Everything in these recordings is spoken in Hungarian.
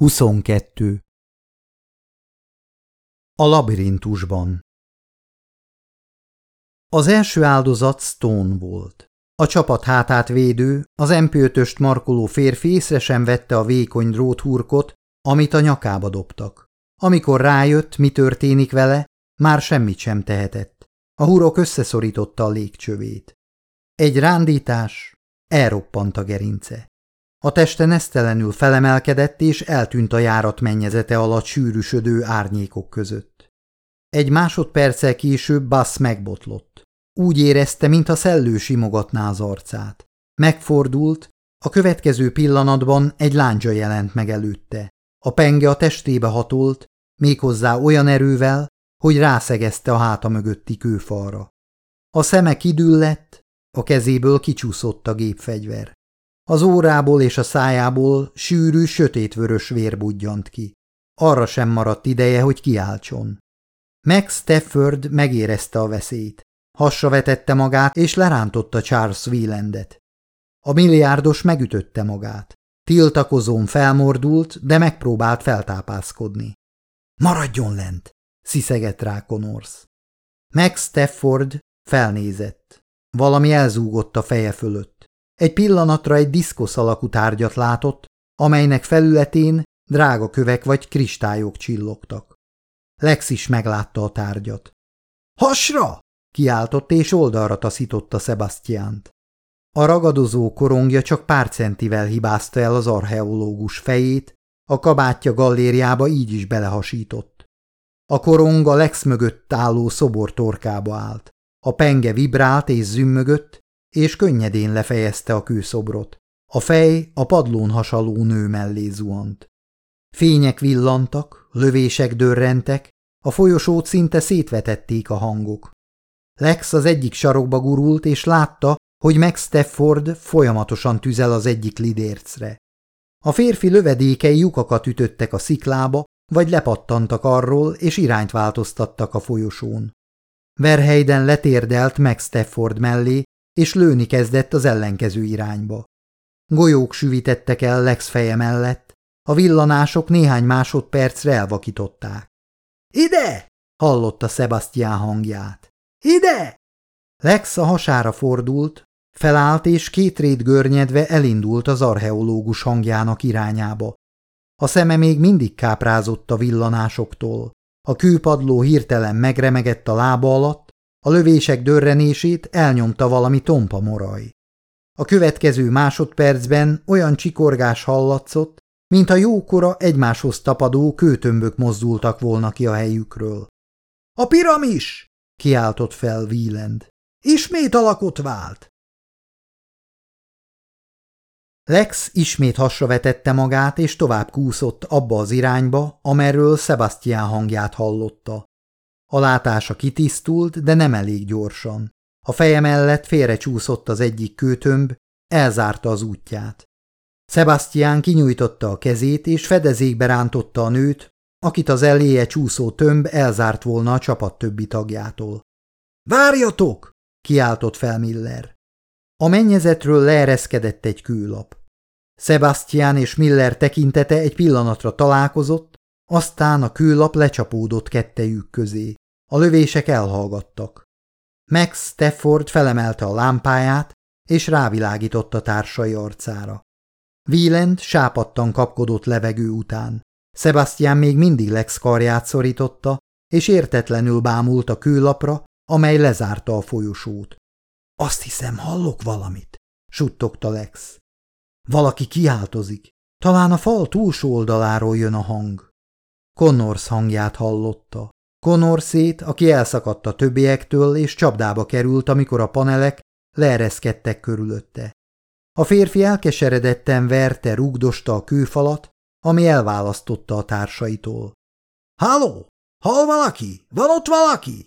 22. A labirintusban Az első áldozat Stone volt. A csapat hátát védő, az MP5-öst markoló férfi észre sem vette a vékony dróthurkot, amit a nyakába dobtak. Amikor rájött, mi történik vele, már semmit sem tehetett. A hurok összeszorította a légcsövét. Egy rándítás, elroppant a gerince. A teste nesztelenül felemelkedett, és eltűnt a járat mennyezete alatt sűrűsödő árnyékok között. Egy másodperccel később Bass megbotlott. Úgy érezte, mintha szellő simogatná az arcát. Megfordult, a következő pillanatban egy láncsa jelent meg előtte. A penge a testébe hatolt, méghozzá olyan erővel, hogy rászegezte a háta mögötti kőfalra. A szeme kidüllett, a kezéből kicsúszott a gépfegyver. Az órából és a szájából sűrű, sötétvörös vér budjant ki. Arra sem maradt ideje, hogy kiáltson. Max Stafford megérezte a veszélyt. Hassa vetette magát, és lerántotta Charles Wielandet. A milliárdos megütötte magát. Tiltakozón felmordult, de megpróbált feltápászkodni. Maradjon lent! sziszegett rá Connors. Max Stafford felnézett. Valami elzúgott a feje fölött. Egy pillanatra egy diszkosz alakú tárgyat látott, amelynek felületén drága kövek vagy kristályok csillogtak. Lex is meglátta a tárgyat. – Hasra! – kiáltott és oldalra taszította Sebastiánt. A ragadozó korongja csak pár centivel hibázta el az archeológus fejét, a kabátja gallériába így is belehasított. A korong a Lex mögött álló szobor torkába állt. A penge vibrált és zümmögött, és könnyedén lefejezte a kőszobrot. A fej a padlón hasaló nő mellé zuhant. Fények villantak, lövések dörrentek, a folyosót szinte szétvetették a hangok. Lex az egyik sarokba gurult, és látta, hogy Max Stafford folyamatosan tüzel az egyik lidércre. A férfi lövedékei lyukakat ütöttek a sziklába, vagy lepattantak arról, és irányt változtattak a folyosón. Verheiden letérdelt Max Stafford mellé, és lőni kezdett az ellenkező irányba. Golyók süvitettek el Lex feje mellett, a villanások néhány másodpercre elvakították. – Ide! – hallotta Sebastian hangját. – Ide! Lex a hasára fordult, felállt és két rét görnyedve elindult az archeológus hangjának irányába. A szeme még mindig káprázott a villanásoktól. A kőpadló hirtelen megremegett a lába alatt, a lövések dörrenését elnyomta valami tompa moraj. A következő másodpercben olyan csikorgás hallatszott, mint a jókora egymáshoz tapadó kőtömbök mozdultak volna ki a helyükről. – A piramis! – kiáltott fel Wieland. – Ismét alakot vált! Lex ismét hasra vetette magát, és tovább kúszott abba az irányba, amerről Sebastian hangját hallotta. A látása kitisztult, de nem elég gyorsan. A feje mellett félrecsúszott az egyik kőtömb, elzárta az útját. Sebastian kinyújtotta a kezét, és fedezékbe rántotta a nőt, akit az eléje csúszó tömb elzárt volna a csapat többi tagjától. – Várjatok! – kiáltott fel Miller. A mennyezetről leereszkedett egy kőlap. Sebastian és Miller tekintete egy pillanatra találkozott, aztán a kőlap lecsapódott kettejük közé. A lövések elhallgattak. Max Stafford felemelte a lámpáját, és rávilágított a társai arcára. Wieland sápadtan kapkodott levegő után. Sebastian még mindig Lex karját szorította, és értetlenül bámult a kőlapra, amely lezárta a folyosót. Azt hiszem, hallok valamit, suttogta Lex. Valaki kiáltozik. Talán a fal túlsó oldaláról jön a hang. Connors hangját hallotta. Connorsét, aki elszakadt a többiektől és csapdába került, amikor a panelek leereszkedtek körülötte. A férfi elkeseredetten verte, rugdosta a kőfalat, ami elválasztotta a társaitól. – Halló! Hol valaki? Van ott valaki?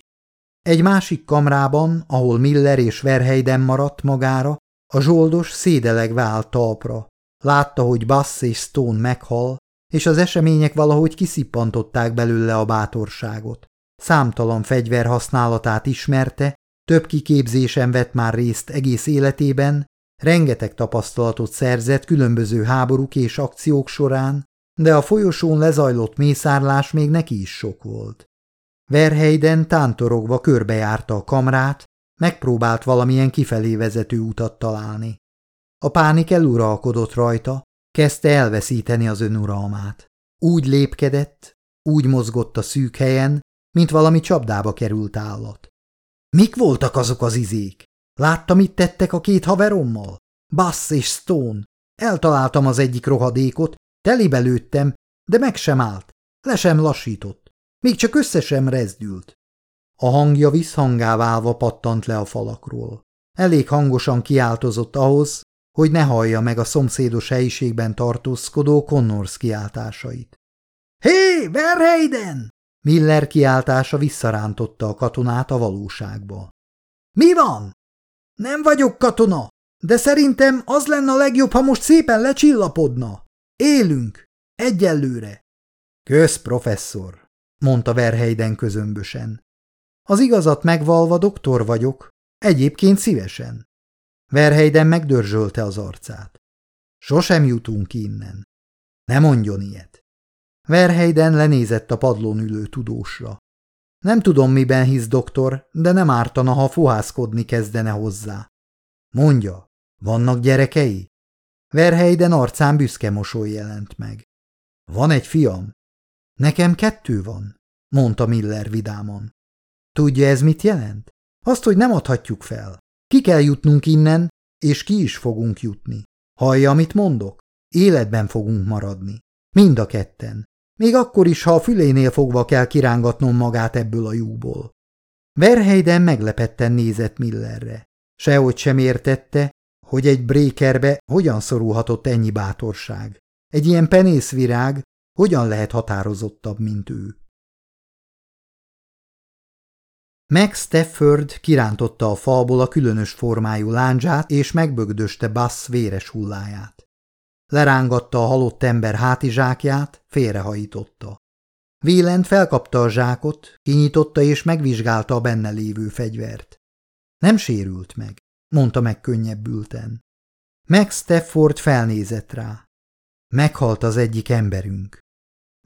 Egy másik kamrában, ahol Miller és Verheiden maradt magára, a zsoldos szédelegve állt talpra. Látta, hogy Bass és Stone meghal, és az események valahogy kiszippantották belőle a bátorságot. Számtalan fegyver használatát ismerte, több kiképzésen vett már részt egész életében, rengeteg tapasztalatot szerzett különböző háborúk és akciók során, de a folyosón lezajlott mészárlás még neki is sok volt. Verheiden tántorogva körbejárta a kamrát, megpróbált valamilyen kifelé vezető utat találni. A pánik eluralkodott rajta, kezdte elveszíteni az önuralmát. Úgy lépkedett, úgy mozgott a szűk helyen, mint valami csapdába került állat. Mik voltak azok az izék? Látta, mit tettek a két haverommal? Bass és Stone. Eltaláltam az egyik rohadékot, telibe lőttem, de meg sem állt, le sem lassított. Még csak össze sem rezdült. A hangja visszhangá válva pattant le a falakról. Elég hangosan kiáltozott ahhoz, hogy ne hallja meg a szomszédos helyiségben tartózkodó Connors kiáltásait. – Hé, Verheiden! Miller kiáltása visszarántotta a katonát a valóságba. – Mi van? – Nem vagyok katona, de szerintem az lenne a legjobb, ha most szépen lecsillapodna. Élünk. Egyelőre. – Kösz, professzor! – mondta Verheiden közömbösen. – Az igazat megvalva doktor vagyok, egyébként szívesen. Verheiden megdörzsölte az arcát. Sosem jutunk innen. Ne mondjon ilyet. Verheiden lenézett a padlón ülő tudósra. Nem tudom, miben hisz doktor, de nem ártana, ha fohászkodni kezdene hozzá. Mondja, vannak gyerekei? Verheiden arcán büszke mosoly jelent meg. Van egy fiam? Nekem kettő van, mondta Miller vidáman. Tudja ez mit jelent? Azt, hogy nem adhatjuk fel. Ki kell jutnunk innen, és ki is fogunk jutni. Hallja, amit mondok? Életben fogunk maradni. Mind a ketten. Még akkor is, ha a fülénél fogva kell kirángatnom magát ebből a lyúból. Verheiden meglepetten nézett Millerre. Sehogy sem értette, hogy egy brékerbe hogyan szorulhatott ennyi bátorság. Egy ilyen penészvirág hogyan lehet határozottabb, mint ő. Max Stafford kirántotta a falból a különös formájú láncsát, és megbögdöste Bass véres hulláját. Lerángatta a halott ember hátizsákját, félrehajította. Vélent felkapta a zsákot, kinyitotta és megvizsgálta a benne lévő fegyvert. Nem sérült meg, mondta meg könnyebbülten. Max Stafford felnézett rá. Meghalt az egyik emberünk.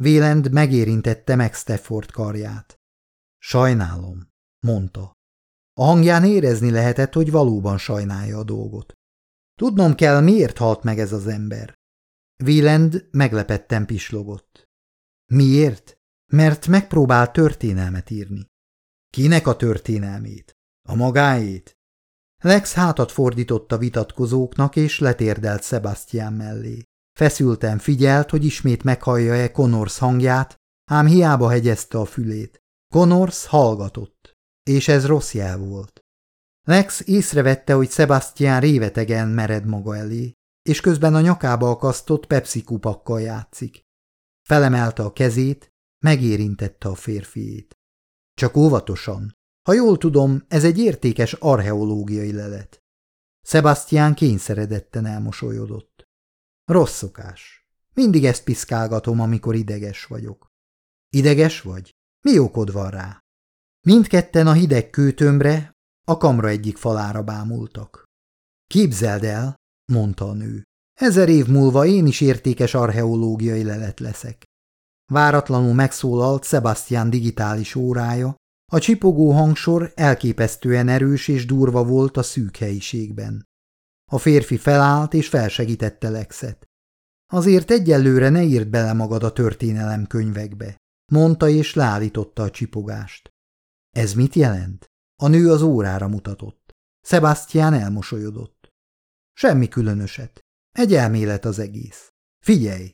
Vélend megérintette Max Stafford karját. Sajnálom mondta. A hangján érezni lehetett, hogy valóban sajnálja a dolgot. Tudnom kell, miért halt meg ez az ember. Wieland meglepetten pislogott. Miért? Mert megpróbál történelmet írni. Kinek a történelmét? A magáét? Lex hátat fordított a vitatkozóknak, és letérdelt Sebastian mellé. Feszülten figyelt, hogy ismét meghallja-e Connors hangját, ám hiába hegyezte a fülét. Connors hallgatott. És ez rossz jel volt. Lex észrevette, hogy Sebastian révetegen mered maga elé, és közben a nyakába akasztott Pepsi kupakkal játszik. Felemelte a kezét, megérintette a férfiét. Csak óvatosan. Ha jól tudom, ez egy értékes archeológiai lelet. Sebastian kényszeredetten elmosolyodott. Rossz szokás. Mindig ezt piszkálgatom, amikor ideges vagyok. Ideges vagy? Mi okod van rá? Mindketten a hideg kőtömbre, a kamra egyik falára bámultak. Képzeld el, mondta a nő, ezer év múlva én is értékes archeológiai lelet leszek. Váratlanul megszólalt Sebastian digitális órája, a csipogó hangsor elképesztően erős és durva volt a szűk helyiségben. A férfi felállt és felsegítette Lexet. Azért egyelőre ne írd bele magad a történelem könyvekbe, mondta és leállította a csipogást. Ez mit jelent? A nő az órára mutatott. Sebastian elmosolyodott. Semmi különöset. Egy elmélet az egész. Figyelj!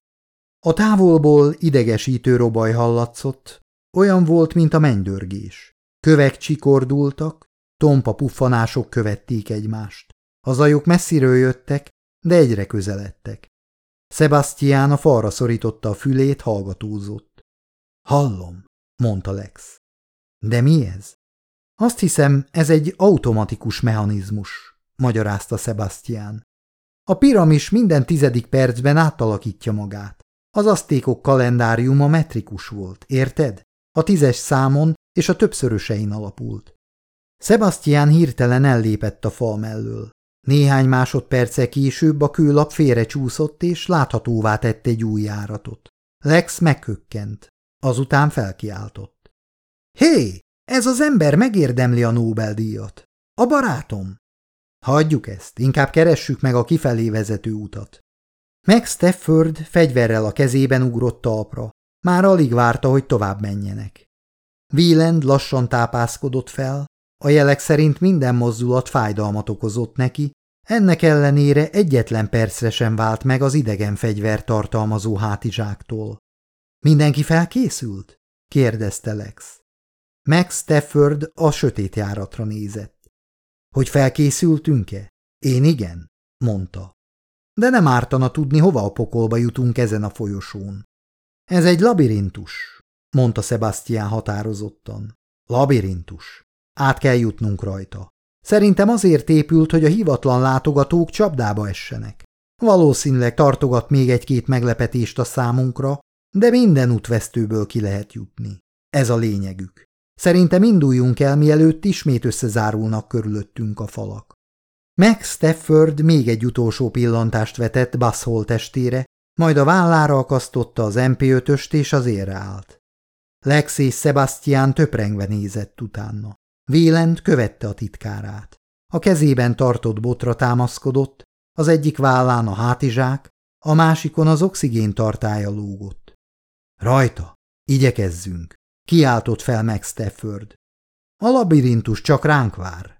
A távolból idegesítő robaj hallatszott, olyan volt, mint a mennydörgés. Kövek csikordultak, tompa puffanások követték egymást. A zajok messziről jöttek, de egyre közeledtek. Sebastian a falra szorította a fülét, hallgatózott. Hallom, mondta Lex. De mi ez? Azt hiszem, ez egy automatikus mechanizmus, magyarázta Sebastian. A piramis minden tizedik percben átalakítja magát. Az asztékok kalendáriuma metrikus volt, érted? A tízes számon és a többszörösein alapult. Sebastian hirtelen ellépett a fal mellől. Néhány másodperce később a kőlap félre csúszott és láthatóvá tette egy új járatot. Lex megkökkent, azután felkiáltott. Hé, ez az ember megérdemli a Nobel-díjat. A barátom. Hagyjuk ezt, inkább keressük meg a kifelé vezető utat. Meg Stafford fegyverrel a kezében ugrott talpra. Már alig várta, hogy tovább menjenek. Wieland lassan tápászkodott fel, a jelek szerint minden mozdulat fájdalmat okozott neki, ennek ellenére egyetlen percre sem vált meg az idegen fegyver tartalmazó hátizsáktól. Mindenki felkészült? kérdezte Lex. Max Stafford a sötét járatra nézett. Hogy felkészültünk-e? Én igen, mondta. De nem ártana tudni, hova a pokolba jutunk ezen a folyosón. Ez egy labirintus, mondta Sebastian határozottan. Labirintus. Át kell jutnunk rajta. Szerintem azért épült, hogy a hivatlan látogatók csapdába essenek. Valószínűleg tartogat még egy-két meglepetést a számunkra, de minden útvesztőből ki lehet jutni. Ez a lényegük. Szerintem induljunk el, mielőtt ismét összezárulnak körülöttünk a falak. Max Stafford még egy utolsó pillantást vetett Basshol testére, majd a vállára akasztotta az MP5-öst és az érre állt. Lex és Sebastian töprengve nézett utána. Vélent követte a titkárát. A kezében tartott botra támaszkodott, az egyik vállán a hátizsák, a másikon az oxigén tartája lógott. Rajta, igyekezzünk, kiáltott fel meg Stafford. A labirintus csak ránk vár.